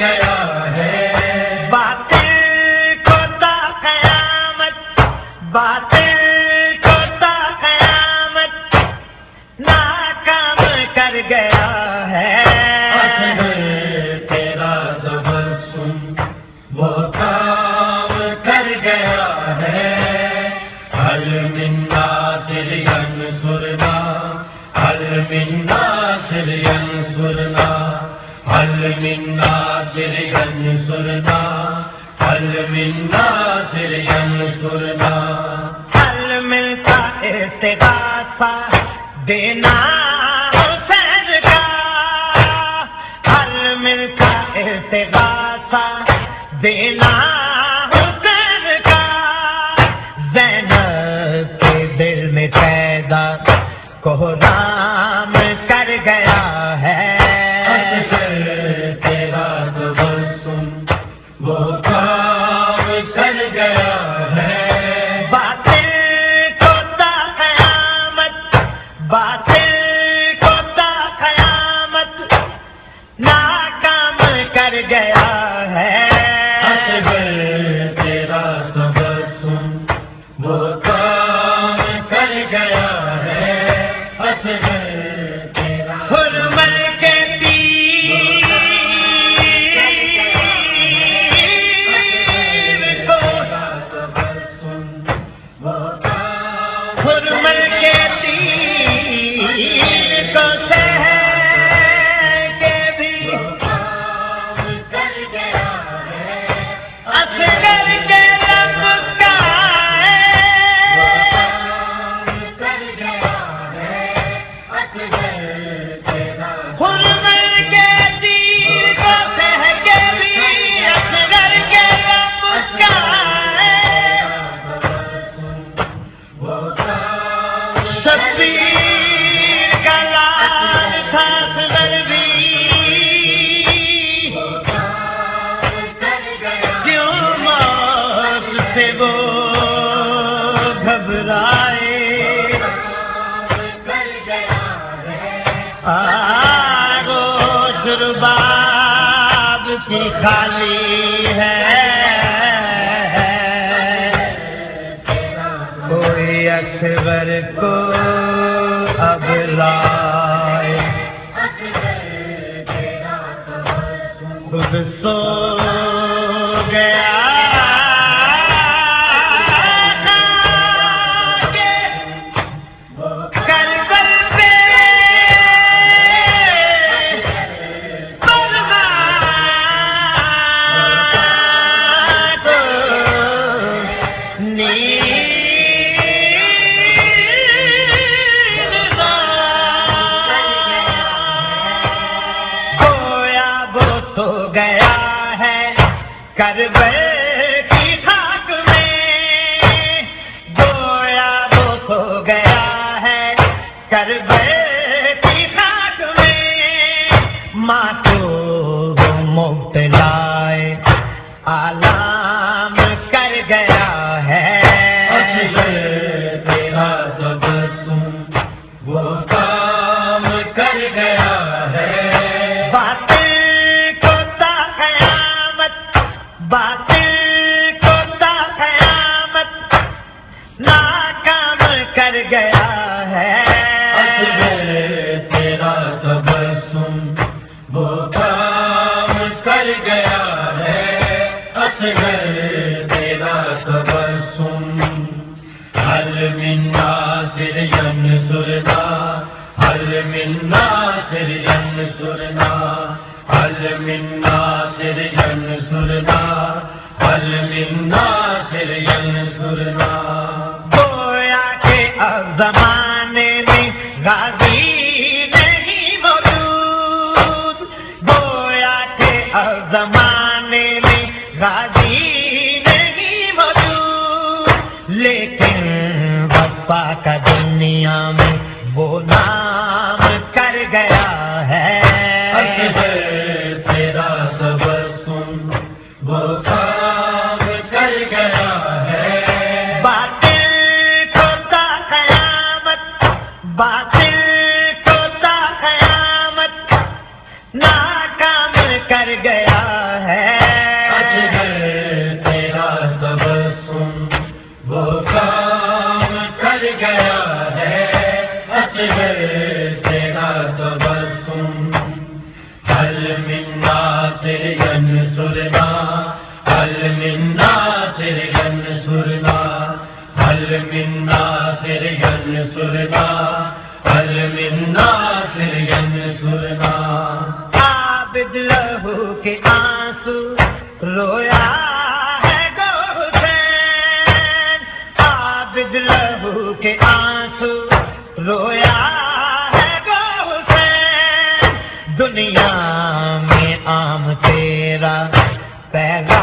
گیا ہے۔ باتیں کو تا قیامت باتیں کو تا قیامت ناکام کر گیا ہے۔ تیرا تبسم وہ کام کر گیا ہے۔ ہل منا سرگن سرنا ہل منا سرگن سرنا ہل منا سرگن سرنا ہل منا سرگن سرنا۔ حل ملتا استغاثہ دینا حسین کا۔ حل ملتا استغاثہ دینا حسین کا۔ زینب کے دل میں پیدا کوہرام گیا باب کی خالی ہے۔ کوئی اکبر کو اب کر بیٹھی گیا ہے۔ تیرا تبسم وہ کام کر گیا ہے۔ اصغر تیرا تبسم حل منا سرین سرنا حل منا سرین سرنا حل منا سرین سرنا حل منا سرین سرنا۔ زمانے میں غازی نہیں موجود گویا کے اب زمانے میں غازی نہیں موجود لیکن بپا کا دنیا میں وہ نام کر گیا ہے۔ تیرا تبسم وہ منا ترگن سرنا حل منا ترگن سرنا عابد لہو کے آنسو، رویا ہے گوسین عابد لہو کے آنسو، رویا ہے گوسین دنیا میں عام تیرا پیغام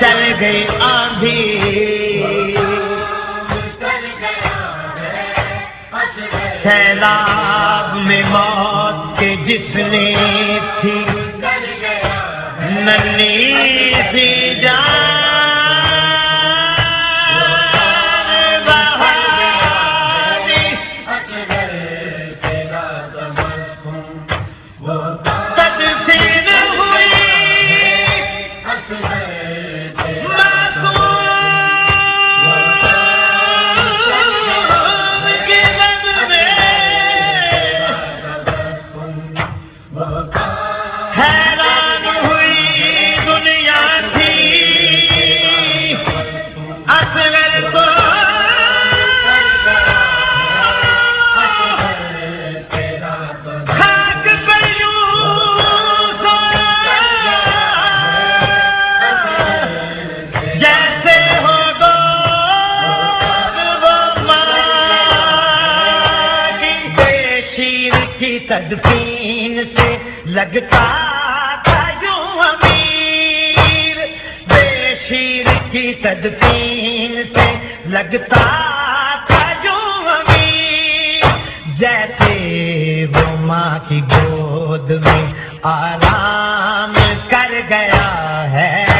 چل گئی آندھی۔ سیلاب میں موت کے جس نے تھی۔ ننی سی جان کی تدفین سے لگتا تھا جو جیسے وہ ماں کی گود میں آرام کر گیا ہے۔